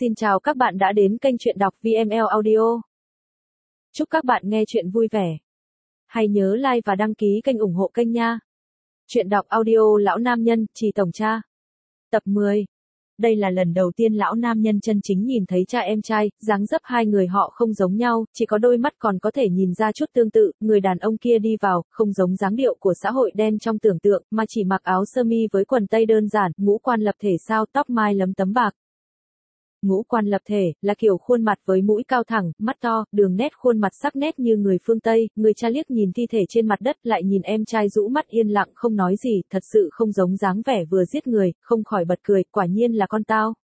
Xin chào các bạn đã đến kênh truyện đọc VML Audio. Chúc các bạn nghe truyện vui vẻ. Hãy nhớ like và đăng ký kênh ủng hộ kênh nha. Truyện đọc audio lão nam nhân, trì tổng cha. Tập 10. Đây là lần đầu tiên lão nam nhân chân chính nhìn thấy cha em trai, dáng dấp hai người họ không giống nhau, chỉ có đôi mắt còn có thể nhìn ra chút tương tự, người đàn ông kia đi vào, không giống dáng điệu của xã hội đen trong tưởng tượng, mà chỉ mặc áo sơ mi với quần tây đơn giản, ngũ quan lập thể sao, tóc mai lấm tấm bạc, Ngũ quan lập thể, là kiểu khuôn mặt với mũi cao thẳng, mắt to, đường nét khuôn mặt sắc nét như người phương Tây, người cha liếc nhìn thi thể trên mặt đất lại nhìn em trai rũ mắt yên lặng không nói gì, thật sự không giống dáng vẻ vừa giết người, không khỏi bật cười, quả nhiên là con tao.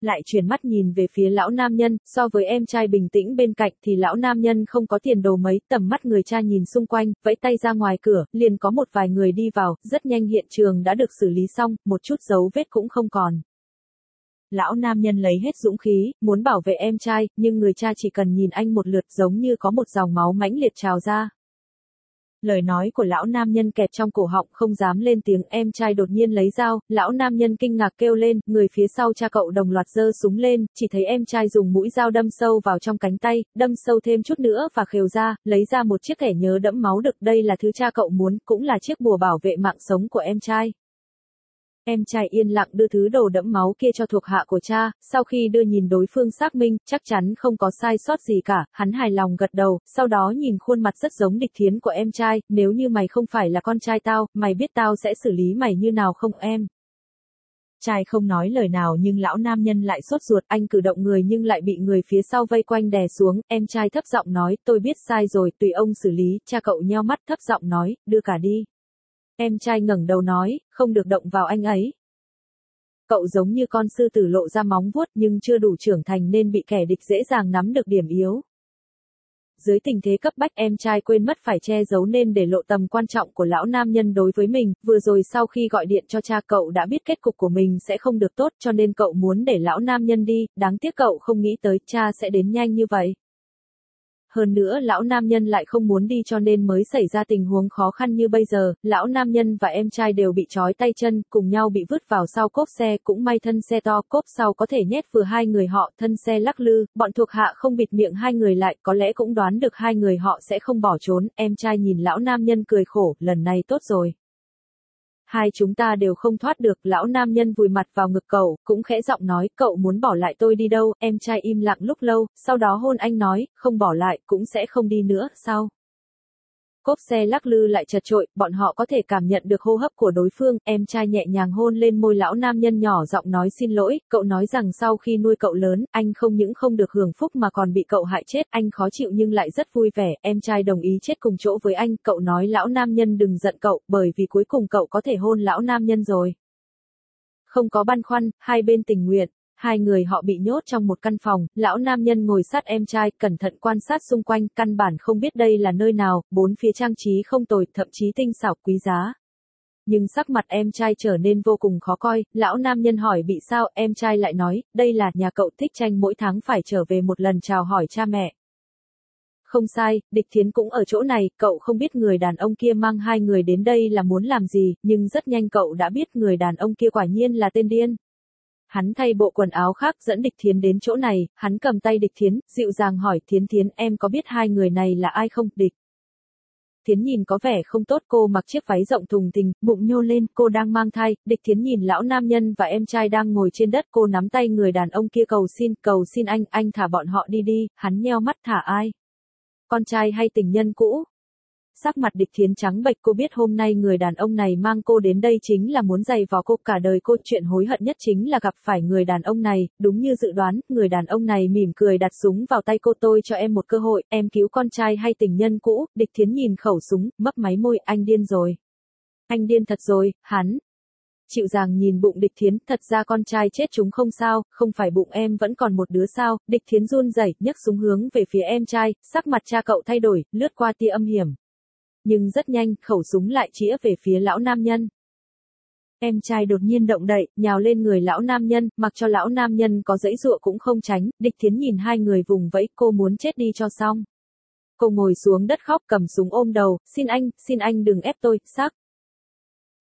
Lại chuyển mắt nhìn về phía lão nam nhân, so với em trai bình tĩnh bên cạnh thì lão nam nhân không có tiền đồ mấy, tầm mắt người cha nhìn xung quanh, vẫy tay ra ngoài cửa, liền có một vài người đi vào, rất nhanh hiện trường đã được xử lý xong, một chút dấu vết cũng không còn. Lão nam nhân lấy hết dũng khí, muốn bảo vệ em trai, nhưng người cha chỉ cần nhìn anh một lượt giống như có một dòng máu mãnh liệt trào ra. Lời nói của lão nam nhân kẹp trong cổ họng không dám lên tiếng em trai đột nhiên lấy dao, lão nam nhân kinh ngạc kêu lên, người phía sau cha cậu đồng loạt giơ súng lên, chỉ thấy em trai dùng mũi dao đâm sâu vào trong cánh tay, đâm sâu thêm chút nữa và khều ra, lấy ra một chiếc thẻ nhớ đẫm máu đực đây là thứ cha cậu muốn, cũng là chiếc bùa bảo vệ mạng sống của em trai. Em trai yên lặng đưa thứ đồ đẫm máu kia cho thuộc hạ của cha, sau khi đưa nhìn đối phương xác minh, chắc chắn không có sai sót gì cả, hắn hài lòng gật đầu, sau đó nhìn khuôn mặt rất giống địch thiến của em trai, nếu như mày không phải là con trai tao, mày biết tao sẽ xử lý mày như nào không em? Trai không nói lời nào nhưng lão nam nhân lại sốt ruột, anh cử động người nhưng lại bị người phía sau vây quanh đè xuống, em trai thấp giọng nói, tôi biết sai rồi, tùy ông xử lý, cha cậu nheo mắt thấp giọng nói, đưa cả đi. Em trai ngẩng đầu nói, không được động vào anh ấy. Cậu giống như con sư tử lộ ra móng vuốt nhưng chưa đủ trưởng thành nên bị kẻ địch dễ dàng nắm được điểm yếu. Dưới tình thế cấp bách em trai quên mất phải che giấu nên để lộ tầm quan trọng của lão nam nhân đối với mình, vừa rồi sau khi gọi điện cho cha cậu đã biết kết cục của mình sẽ không được tốt cho nên cậu muốn để lão nam nhân đi, đáng tiếc cậu không nghĩ tới cha sẽ đến nhanh như vậy. Hơn nữa lão nam nhân lại không muốn đi cho nên mới xảy ra tình huống khó khăn như bây giờ, lão nam nhân và em trai đều bị trói tay chân, cùng nhau bị vứt vào sau cốp xe, cũng may thân xe to, cốp sau có thể nhét vừa hai người họ, thân xe lắc lư, bọn thuộc hạ không bịt miệng hai người lại, có lẽ cũng đoán được hai người họ sẽ không bỏ trốn, em trai nhìn lão nam nhân cười khổ, lần này tốt rồi. Hai chúng ta đều không thoát được, lão nam nhân vùi mặt vào ngực cậu, cũng khẽ giọng nói, cậu muốn bỏ lại tôi đi đâu, em trai im lặng lúc lâu, sau đó hôn anh nói, không bỏ lại, cũng sẽ không đi nữa, sao? Cốp xe lắc lư lại chật trội, bọn họ có thể cảm nhận được hô hấp của đối phương, em trai nhẹ nhàng hôn lên môi lão nam nhân nhỏ giọng nói xin lỗi, cậu nói rằng sau khi nuôi cậu lớn, anh không những không được hưởng phúc mà còn bị cậu hại chết, anh khó chịu nhưng lại rất vui vẻ, em trai đồng ý chết cùng chỗ với anh, cậu nói lão nam nhân đừng giận cậu, bởi vì cuối cùng cậu có thể hôn lão nam nhân rồi. Không có băn khoăn, hai bên tình nguyện. Hai người họ bị nhốt trong một căn phòng, lão nam nhân ngồi sát em trai, cẩn thận quan sát xung quanh, căn bản không biết đây là nơi nào, bốn phía trang trí không tồi, thậm chí tinh xảo quý giá. Nhưng sắc mặt em trai trở nên vô cùng khó coi, lão nam nhân hỏi bị sao, em trai lại nói, đây là nhà cậu thích tranh mỗi tháng phải trở về một lần chào hỏi cha mẹ. Không sai, địch thiến cũng ở chỗ này, cậu không biết người đàn ông kia mang hai người đến đây là muốn làm gì, nhưng rất nhanh cậu đã biết người đàn ông kia quả nhiên là tên điên. Hắn thay bộ quần áo khác dẫn địch thiến đến chỗ này, hắn cầm tay địch thiến, dịu dàng hỏi thiến thiến em có biết hai người này là ai không, địch. Thiến nhìn có vẻ không tốt cô mặc chiếc váy rộng thùng thình, bụng nhô lên, cô đang mang thai, địch thiến nhìn lão nam nhân và em trai đang ngồi trên đất cô nắm tay người đàn ông kia cầu xin, cầu xin anh, anh thả bọn họ đi đi, hắn nheo mắt thả ai. Con trai hay tình nhân cũ, Sắc mặt địch thiến trắng bệch cô biết hôm nay người đàn ông này mang cô đến đây chính là muốn giày vò cô cả đời cô chuyện hối hận nhất chính là gặp phải người đàn ông này, đúng như dự đoán, người đàn ông này mỉm cười đặt súng vào tay cô tôi cho em một cơ hội, em cứu con trai hay tình nhân cũ, địch thiến nhìn khẩu súng, mấp máy môi, anh điên rồi. Anh điên thật rồi, hắn, chịu dàng nhìn bụng địch thiến, thật ra con trai chết chúng không sao, không phải bụng em vẫn còn một đứa sao, địch thiến run rẩy nhấc súng hướng về phía em trai, sắc mặt cha cậu thay đổi, lướt qua tia âm hiểm nhưng rất nhanh, khẩu súng lại chĩa về phía lão nam nhân. Em trai đột nhiên động đậy, nhào lên người lão nam nhân, mặc cho lão nam nhân có dãy dụa cũng không tránh, địch thiến nhìn hai người vùng vẫy, cô muốn chết đi cho xong. Cô ngồi xuống đất khóc cầm súng ôm đầu, xin anh, xin anh đừng ép tôi, xác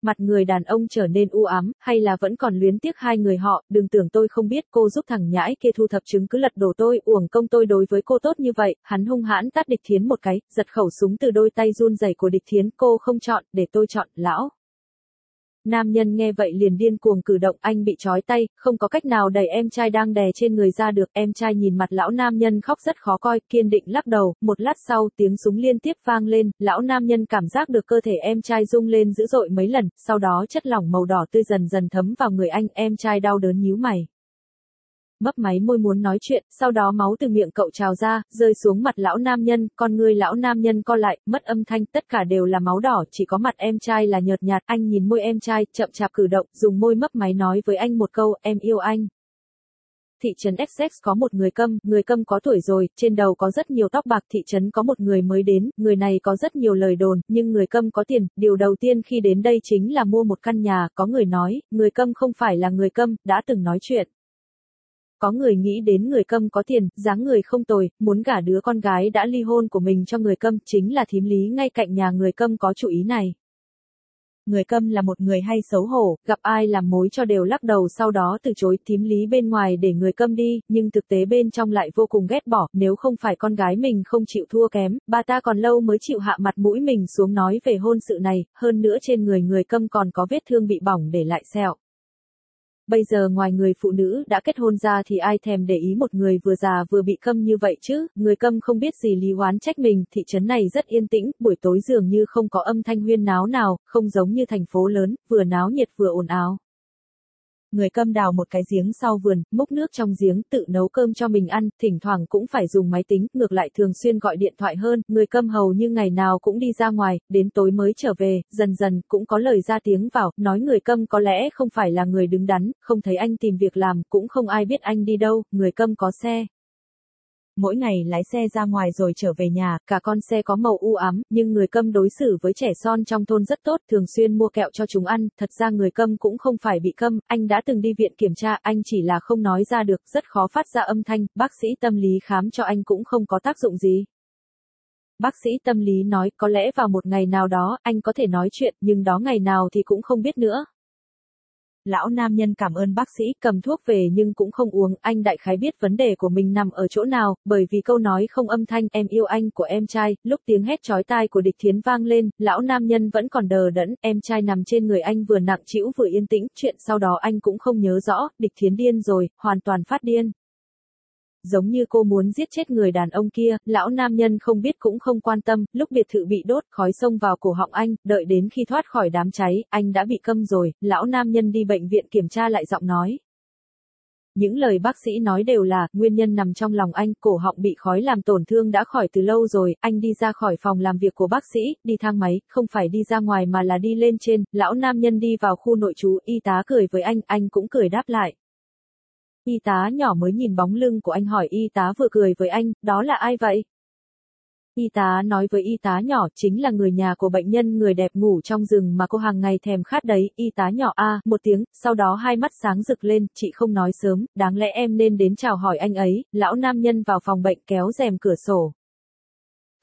Mặt người đàn ông trở nên u ám, hay là vẫn còn luyến tiếc hai người họ, đừng tưởng tôi không biết cô giúp thằng nhãi kia thu thập chứng cứ lật đổ tôi, uổng công tôi đối với cô tốt như vậy, hắn hung hãn tát địch thiến một cái, giật khẩu súng từ đôi tay run rẩy của địch thiến, cô không chọn, để tôi chọn, lão. Nam nhân nghe vậy liền điên cuồng cử động anh bị trói tay, không có cách nào đẩy em trai đang đè trên người ra được. Em trai nhìn mặt lão nam nhân khóc rất khó coi, kiên định lắc đầu. Một lát sau tiếng súng liên tiếp vang lên, lão nam nhân cảm giác được cơ thể em trai rung lên dữ dội mấy lần, sau đó chất lỏng màu đỏ tươi dần dần thấm vào người anh, em trai đau đớn nhíu mày mấp máy môi muốn nói chuyện, sau đó máu từ miệng cậu trào ra, rơi xuống mặt lão nam nhân, con người lão nam nhân co lại, mất âm thanh, tất cả đều là máu đỏ, chỉ có mặt em trai là nhợt nhạt, anh nhìn môi em trai, chậm chạp cử động, dùng môi mấp máy nói với anh một câu, em yêu anh thị trấn Essex có một người câm, người câm có tuổi rồi, trên đầu có rất nhiều tóc bạc, thị trấn có một người mới đến, người này có rất nhiều lời đồn, nhưng người câm có tiền, điều đầu tiên khi đến đây chính là mua một căn nhà, có người nói, người câm không phải là người câm, đã từng nói chuyện. Có người nghĩ đến người câm có tiền, dáng người không tồi, muốn gả đứa con gái đã ly hôn của mình cho người câm, chính là thím lý ngay cạnh nhà người câm có chủ ý này. Người câm là một người hay xấu hổ, gặp ai làm mối cho đều lắc đầu sau đó từ chối thím lý bên ngoài để người câm đi, nhưng thực tế bên trong lại vô cùng ghét bỏ, nếu không phải con gái mình không chịu thua kém, bà ta còn lâu mới chịu hạ mặt mũi mình xuống nói về hôn sự này, hơn nữa trên người người câm còn có vết thương bị bỏng để lại sẹo. Bây giờ ngoài người phụ nữ đã kết hôn ra thì ai thèm để ý một người vừa già vừa bị câm như vậy chứ, người câm không biết gì lý hoán trách mình, thị trấn này rất yên tĩnh, buổi tối dường như không có âm thanh huyên náo nào, không giống như thành phố lớn, vừa náo nhiệt vừa ồn ào. Người câm đào một cái giếng sau vườn, múc nước trong giếng, tự nấu cơm cho mình ăn, thỉnh thoảng cũng phải dùng máy tính, ngược lại thường xuyên gọi điện thoại hơn, người câm hầu như ngày nào cũng đi ra ngoài, đến tối mới trở về, dần dần cũng có lời ra tiếng vào, nói người câm có lẽ không phải là người đứng đắn, không thấy anh tìm việc làm, cũng không ai biết anh đi đâu, người câm có xe, mỗi ngày lái xe ra ngoài rồi trở về nhà, cả con xe có màu u ám, nhưng người câm đối xử với trẻ son trong thôn rất tốt, thường xuyên mua kẹo cho chúng ăn, thật ra người câm cũng không phải bị câm, anh đã từng đi viện kiểm tra, anh chỉ là không nói ra được, rất khó phát ra âm thanh, bác sĩ tâm lý khám cho anh cũng không có tác dụng gì. Bác sĩ tâm lý nói, có lẽ vào một ngày nào đó, anh có thể nói chuyện, nhưng đó ngày nào thì cũng không biết nữa. Lão nam nhân cảm ơn bác sĩ, cầm thuốc về nhưng cũng không uống, anh đại khái biết vấn đề của mình nằm ở chỗ nào, bởi vì câu nói không âm thanh em yêu anh của em trai, lúc tiếng hét chói tai của địch thiến vang lên, lão nam nhân vẫn còn đờ đẫn, em trai nằm trên người anh vừa nặng chịu vừa yên tĩnh, chuyện sau đó anh cũng không nhớ rõ, địch thiến điên rồi, hoàn toàn phát điên giống như cô muốn giết chết người đàn ông kia, lão nam nhân không biết cũng không quan tâm, lúc biệt thự bị đốt, khói xông vào cổ họng anh, đợi đến khi thoát khỏi đám cháy, anh đã bị câm rồi, lão nam nhân đi bệnh viện kiểm tra lại giọng nói. Những lời bác sĩ nói đều là, nguyên nhân nằm trong lòng anh, cổ họng bị khói làm tổn thương đã khỏi từ lâu rồi, anh đi ra khỏi phòng làm việc của bác sĩ, đi thang máy, không phải đi ra ngoài mà là đi lên trên, lão nam nhân đi vào khu nội trú, y tá cười với anh, anh cũng cười đáp lại. Y tá nhỏ mới nhìn bóng lưng của anh hỏi y tá vừa cười với anh, đó là ai vậy? Y tá nói với y tá nhỏ chính là người nhà của bệnh nhân người đẹp ngủ trong rừng mà cô hàng ngày thèm khát đấy, y tá nhỏ a một tiếng, sau đó hai mắt sáng rực lên, chị không nói sớm, đáng lẽ em nên đến chào hỏi anh ấy, lão nam nhân vào phòng bệnh kéo rèm cửa sổ.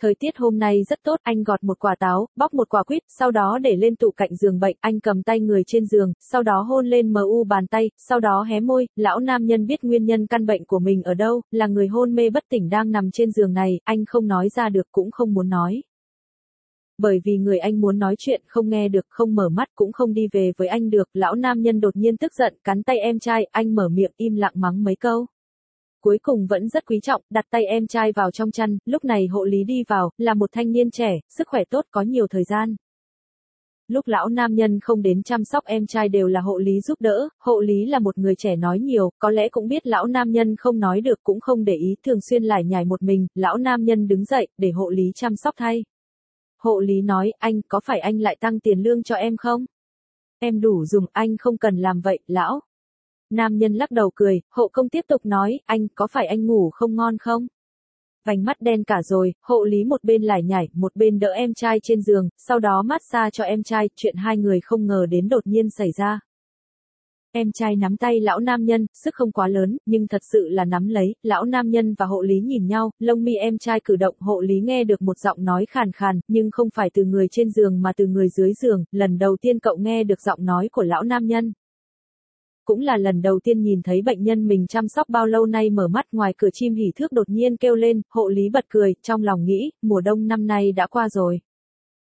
Thời tiết hôm nay rất tốt, anh gọt một quả táo, bóc một quả quýt, sau đó để lên tủ cạnh giường bệnh, anh cầm tay người trên giường, sau đó hôn lên mờ u bàn tay, sau đó hé môi, lão nam nhân biết nguyên nhân căn bệnh của mình ở đâu, là người hôn mê bất tỉnh đang nằm trên giường này, anh không nói ra được cũng không muốn nói. Bởi vì người anh muốn nói chuyện không nghe được, không mở mắt cũng không đi về với anh được, lão nam nhân đột nhiên tức giận, cắn tay em trai, anh mở miệng im lặng mắng mấy câu cuối cùng vẫn rất quý trọng, đặt tay em trai vào trong chăn, lúc này hộ lý đi vào, là một thanh niên trẻ, sức khỏe tốt có nhiều thời gian. Lúc lão nam nhân không đến chăm sóc em trai đều là hộ lý giúp đỡ, hộ lý là một người trẻ nói nhiều, có lẽ cũng biết lão nam nhân không nói được cũng không để ý, thường xuyên lải nhải một mình, lão nam nhân đứng dậy, để hộ lý chăm sóc thay. Hộ lý nói, anh, có phải anh lại tăng tiền lương cho em không? Em đủ dùng, anh không cần làm vậy, lão. Nam nhân lắc đầu cười, hộ công tiếp tục nói, anh, có phải anh ngủ không ngon không? Vành mắt đen cả rồi, hộ lý một bên lải nhảy, một bên đỡ em trai trên giường, sau đó mát xa cho em trai, chuyện hai người không ngờ đến đột nhiên xảy ra. Em trai nắm tay lão nam nhân, sức không quá lớn, nhưng thật sự là nắm lấy, lão nam nhân và hộ lý nhìn nhau, lông mi em trai cử động, hộ lý nghe được một giọng nói khàn khàn, nhưng không phải từ người trên giường mà từ người dưới giường, lần đầu tiên cậu nghe được giọng nói của lão nam nhân. Cũng là lần đầu tiên nhìn thấy bệnh nhân mình chăm sóc bao lâu nay mở mắt ngoài cửa chim hỉ thước đột nhiên kêu lên, hộ lý bật cười, trong lòng nghĩ, mùa đông năm nay đã qua rồi.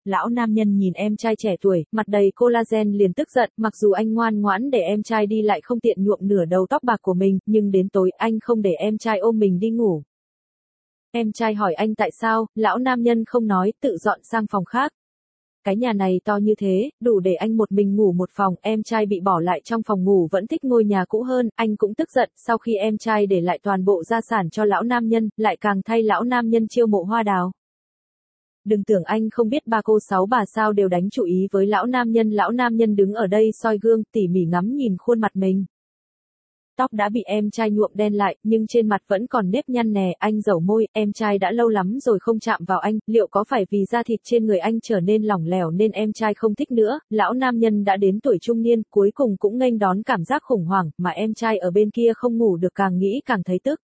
Lão nam nhân nhìn em trai trẻ tuổi, mặt đầy collagen liền tức giận, mặc dù anh ngoan ngoãn để em trai đi lại không tiện nhuộm nửa đầu tóc bạc của mình, nhưng đến tối anh không để em trai ôm mình đi ngủ. Em trai hỏi anh tại sao, lão nam nhân không nói, tự dọn sang phòng khác. Cái nhà này to như thế, đủ để anh một mình ngủ một phòng, em trai bị bỏ lại trong phòng ngủ vẫn thích ngôi nhà cũ hơn, anh cũng tức giận, sau khi em trai để lại toàn bộ gia sản cho lão nam nhân, lại càng thay lão nam nhân chiêu mộ hoa đào. Đừng tưởng anh không biết ba cô sáu bà sao đều đánh chủ ý với lão nam nhân. Lão nam nhân đứng ở đây soi gương, tỉ mỉ ngắm nhìn khuôn mặt mình. Tóc đã bị em trai nhuộm đen lại, nhưng trên mặt vẫn còn nếp nhăn nè, anh dầu môi, em trai đã lâu lắm rồi không chạm vào anh, liệu có phải vì da thịt trên người anh trở nên lỏng lẻo nên em trai không thích nữa, lão nam nhân đã đến tuổi trung niên, cuối cùng cũng nghênh đón cảm giác khủng hoảng, mà em trai ở bên kia không ngủ được càng nghĩ càng thấy tức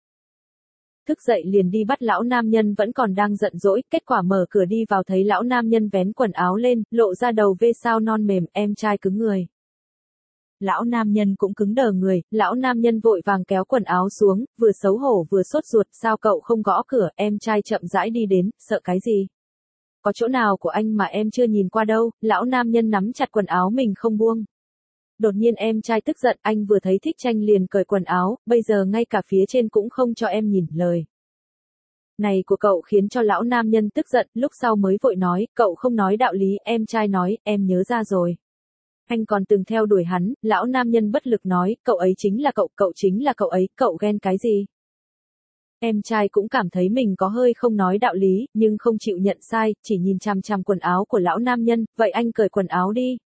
thức dậy liền đi bắt lão nam nhân vẫn còn đang giận dỗi, kết quả mở cửa đi vào thấy lão nam nhân vén quần áo lên, lộ ra đầu vê sao non mềm, em trai cứng người. Lão nam nhân cũng cứng đờ người, lão nam nhân vội vàng kéo quần áo xuống, vừa xấu hổ vừa sốt ruột, sao cậu không gõ cửa, em trai chậm rãi đi đến, sợ cái gì? Có chỗ nào của anh mà em chưa nhìn qua đâu, lão nam nhân nắm chặt quần áo mình không buông. Đột nhiên em trai tức giận, anh vừa thấy thích tranh liền cởi quần áo, bây giờ ngay cả phía trên cũng không cho em nhìn lời. Này của cậu khiến cho lão nam nhân tức giận, lúc sau mới vội nói, cậu không nói đạo lý, em trai nói, em nhớ ra rồi. Anh còn từng theo đuổi hắn, lão nam nhân bất lực nói, cậu ấy chính là cậu, cậu chính là cậu ấy, cậu ghen cái gì? Em trai cũng cảm thấy mình có hơi không nói đạo lý, nhưng không chịu nhận sai, chỉ nhìn chằm chằm quần áo của lão nam nhân, vậy anh cởi quần áo đi.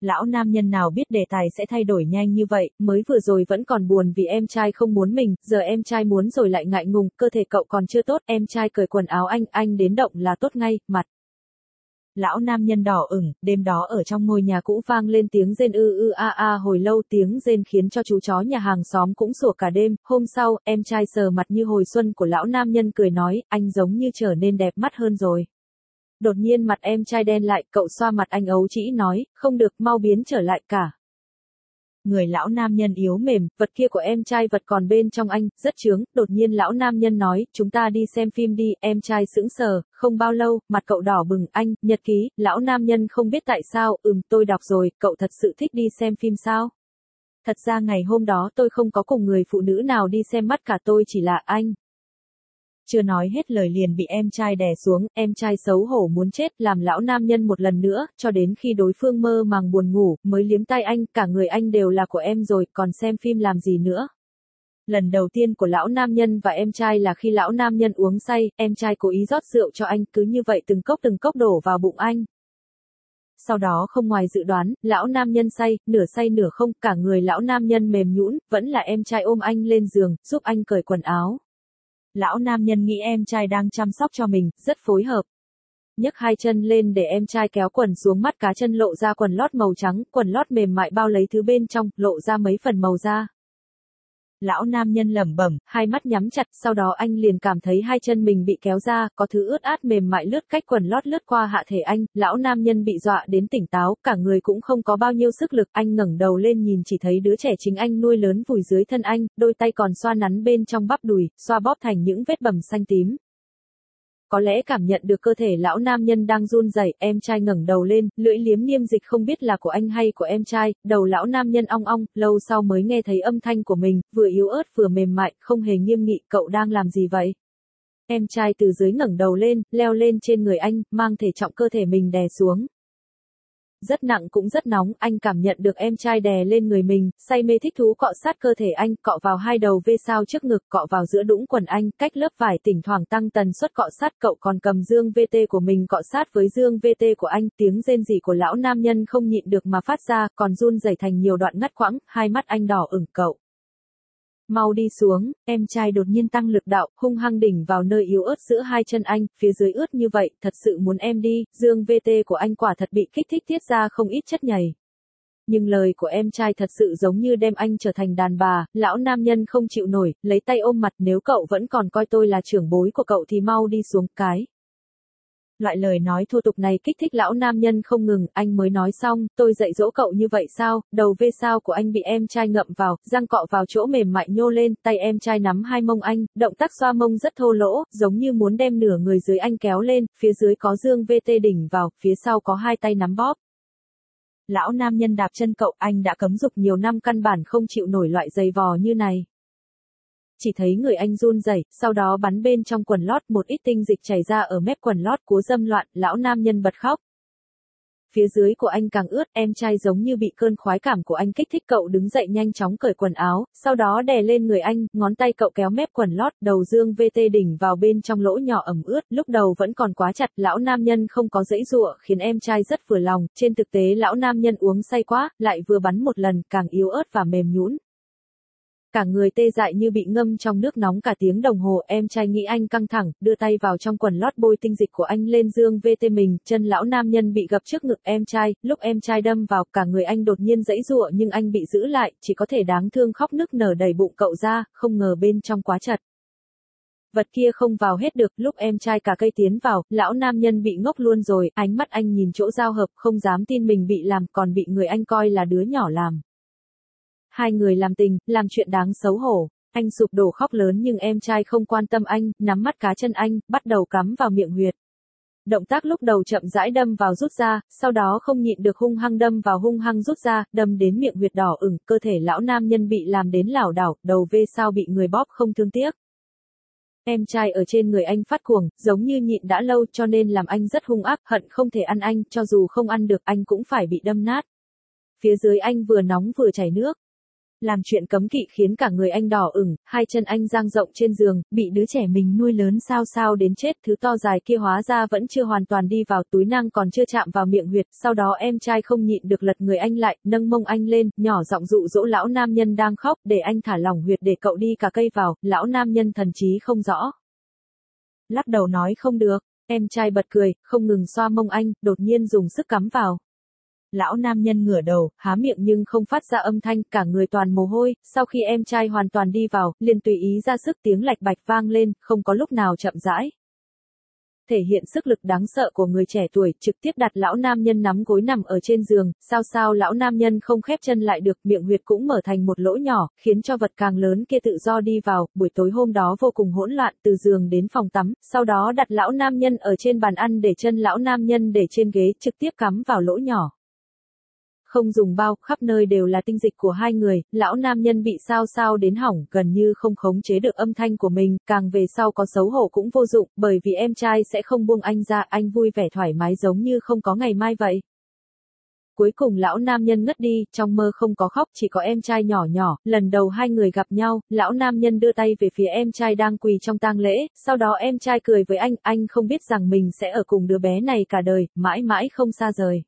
Lão nam nhân nào biết đề tài sẽ thay đổi nhanh như vậy, mới vừa rồi vẫn còn buồn vì em trai không muốn mình, giờ em trai muốn rồi lại ngại ngùng, cơ thể cậu còn chưa tốt, em trai cởi quần áo anh, anh đến động là tốt ngay, mặt. Lão nam nhân đỏ ửng, đêm đó ở trong ngôi nhà cũ vang lên tiếng rên ư ư a a hồi lâu tiếng rên khiến cho chú chó nhà hàng xóm cũng sủa cả đêm, hôm sau, em trai sờ mặt như hồi xuân của lão nam nhân cười nói, anh giống như trở nên đẹp mắt hơn rồi. Đột nhiên mặt em trai đen lại, cậu xoa mặt anh ấu chỉ nói, không được, mau biến trở lại cả. Người lão nam nhân yếu mềm, vật kia của em trai vật còn bên trong anh, rất chướng đột nhiên lão nam nhân nói, chúng ta đi xem phim đi, em trai sững sờ, không bao lâu, mặt cậu đỏ bừng, anh, nhật ký, lão nam nhân không biết tại sao, ừm, tôi đọc rồi, cậu thật sự thích đi xem phim sao? Thật ra ngày hôm đó tôi không có cùng người phụ nữ nào đi xem mắt cả tôi chỉ là anh. Chưa nói hết lời liền bị em trai đè xuống, em trai xấu hổ muốn chết, làm lão nam nhân một lần nữa, cho đến khi đối phương mơ màng buồn ngủ, mới liếm tay anh, cả người anh đều là của em rồi, còn xem phim làm gì nữa. Lần đầu tiên của lão nam nhân và em trai là khi lão nam nhân uống say, em trai cố ý rót rượu cho anh, cứ như vậy từng cốc từng cốc đổ vào bụng anh. Sau đó không ngoài dự đoán, lão nam nhân say, nửa say nửa không, cả người lão nam nhân mềm nhũn, vẫn là em trai ôm anh lên giường, giúp anh cởi quần áo. Lão nam nhân nghĩ em trai đang chăm sóc cho mình, rất phối hợp. nhấc hai chân lên để em trai kéo quần xuống mắt cá chân lộ ra quần lót màu trắng, quần lót mềm mại bao lấy thứ bên trong, lộ ra mấy phần màu da. Lão nam nhân lẩm bẩm, hai mắt nhắm chặt, sau đó anh liền cảm thấy hai chân mình bị kéo ra, có thứ ướt át mềm mại lướt cách quần lót lướt qua hạ thể anh, lão nam nhân bị dọa đến tỉnh táo, cả người cũng không có bao nhiêu sức lực, anh ngẩng đầu lên nhìn chỉ thấy đứa trẻ chính anh nuôi lớn vùi dưới thân anh, đôi tay còn xoa nắn bên trong bắp đùi, xoa bóp thành những vết bầm xanh tím. Có lẽ cảm nhận được cơ thể lão nam nhân đang run rẩy, em trai ngẩng đầu lên, lưỡi liếm niêm dịch không biết là của anh hay của em trai, đầu lão nam nhân ong ong, lâu sau mới nghe thấy âm thanh của mình, vừa yếu ớt vừa mềm mại, không hề nghiêm nghị, cậu đang làm gì vậy? Em trai từ dưới ngẩng đầu lên, leo lên trên người anh, mang thể trọng cơ thể mình đè xuống. Rất nặng cũng rất nóng, anh cảm nhận được em trai đè lên người mình, say mê thích thú cọ sát cơ thể anh, cọ vào hai đầu vê sao trước ngực, cọ vào giữa đũng quần anh, cách lớp vải tỉnh thoảng tăng tần suất cọ sát, cậu còn cầm dương VT của mình cọ sát với dương VT của anh, tiếng rên rỉ của lão nam nhân không nhịn được mà phát ra, còn run rẩy thành nhiều đoạn ngắt quãng, hai mắt anh đỏ ửng cậu. Mau đi xuống, em trai đột nhiên tăng lực đạo, hung hăng đỉnh vào nơi yếu ớt giữa hai chân anh, phía dưới ướt như vậy, thật sự muốn em đi, dương VT của anh quả thật bị kích thích tiết ra không ít chất nhầy. Nhưng lời của em trai thật sự giống như đem anh trở thành đàn bà, lão nam nhân không chịu nổi, lấy tay ôm mặt nếu cậu vẫn còn coi tôi là trưởng bối của cậu thì mau đi xuống cái. Loại lời nói thô tục này kích thích lão nam nhân không ngừng, anh mới nói xong, tôi dạy dỗ cậu như vậy sao, đầu vê sao của anh bị em trai ngậm vào, răng cọ vào chỗ mềm mại nhô lên, tay em trai nắm hai mông anh, động tác xoa mông rất thô lỗ, giống như muốn đem nửa người dưới anh kéo lên, phía dưới có dương VT đỉnh vào, phía sau có hai tay nắm bóp. Lão nam nhân đạp chân cậu, anh đã cấm dục nhiều năm căn bản không chịu nổi loại giày vò như này chỉ thấy người anh run rẩy, sau đó bắn bên trong quần lót một ít tinh dịch chảy ra ở mép quần lót cố dâm loạn, lão nam nhân bật khóc. Phía dưới của anh càng ướt, em trai giống như bị cơn khoái cảm của anh kích thích cậu đứng dậy nhanh chóng cởi quần áo, sau đó đè lên người anh, ngón tay cậu kéo mép quần lót, đầu dương VT đỉnh vào bên trong lỗ nhỏ ẩm ướt, lúc đầu vẫn còn quá chặt, lão nam nhân không có dãy dụa, khiến em trai rất vừa lòng, trên thực tế lão nam nhân uống say quá, lại vừa bắn một lần, càng yếu ớt và mềm nhũn. Cả người tê dại như bị ngâm trong nước nóng cả tiếng đồng hồ, em trai nghĩ anh căng thẳng, đưa tay vào trong quần lót bôi tinh dịch của anh lên dương VT mình, chân lão nam nhân bị gập trước ngực em trai, lúc em trai đâm vào, cả người anh đột nhiên dãy giụa nhưng anh bị giữ lại, chỉ có thể đáng thương khóc nức nở đầy bụng cậu ra, không ngờ bên trong quá chật. Vật kia không vào hết được, lúc em trai cả cây tiến vào, lão nam nhân bị ngốc luôn rồi, ánh mắt anh nhìn chỗ giao hợp, không dám tin mình bị làm, còn bị người anh coi là đứa nhỏ làm. Hai người làm tình, làm chuyện đáng xấu hổ. Anh sụp đổ khóc lớn nhưng em trai không quan tâm anh, nắm mắt cá chân anh, bắt đầu cắm vào miệng huyệt. Động tác lúc đầu chậm rãi đâm vào rút ra, sau đó không nhịn được hung hăng đâm vào hung hăng rút ra, đâm đến miệng huyệt đỏ ửng, cơ thể lão nam nhân bị làm đến lảo đảo, đầu vê sao bị người bóp không thương tiếc. Em trai ở trên người anh phát cuồng, giống như nhịn đã lâu cho nên làm anh rất hung ác, hận không thể ăn anh, cho dù không ăn được anh cũng phải bị đâm nát. Phía dưới anh vừa nóng vừa chảy nước. Làm chuyện cấm kỵ khiến cả người anh đỏ ửng, hai chân anh giang rộng trên giường, bị đứa trẻ mình nuôi lớn sao sao đến chết, thứ to dài kia hóa ra vẫn chưa hoàn toàn đi vào túi năng còn chưa chạm vào miệng huyệt, sau đó em trai không nhịn được lật người anh lại, nâng mông anh lên, nhỏ giọng dụ dỗ lão nam nhân đang khóc, để anh thả lỏng huyệt để cậu đi cả cây vào, lão nam nhân thần trí không rõ. Lắc đầu nói không được, em trai bật cười, không ngừng xoa mông anh, đột nhiên dùng sức cắm vào. Lão nam nhân ngửa đầu, há miệng nhưng không phát ra âm thanh, cả người toàn mồ hôi, sau khi em trai hoàn toàn đi vào, liền tùy ý ra sức tiếng lạch bạch vang lên, không có lúc nào chậm rãi. Thể hiện sức lực đáng sợ của người trẻ tuổi, trực tiếp đặt lão nam nhân nắm gối nằm ở trên giường, sao sao lão nam nhân không khép chân lại được, miệng huyệt cũng mở thành một lỗ nhỏ, khiến cho vật càng lớn kia tự do đi vào, buổi tối hôm đó vô cùng hỗn loạn, từ giường đến phòng tắm, sau đó đặt lão nam nhân ở trên bàn ăn để chân lão nam nhân để trên ghế, trực tiếp cắm vào lỗ nhỏ không dùng bao, khắp nơi đều là tinh dịch của hai người, lão nam nhân bị sao sao đến hỏng, gần như không khống chế được âm thanh của mình, càng về sau có xấu hổ cũng vô dụng, bởi vì em trai sẽ không buông anh ra, anh vui vẻ thoải mái giống như không có ngày mai vậy. Cuối cùng lão nam nhân ngất đi, trong mơ không có khóc, chỉ có em trai nhỏ nhỏ, lần đầu hai người gặp nhau, lão nam nhân đưa tay về phía em trai đang quỳ trong tang lễ, sau đó em trai cười với anh, anh không biết rằng mình sẽ ở cùng đứa bé này cả đời, mãi mãi không xa rời.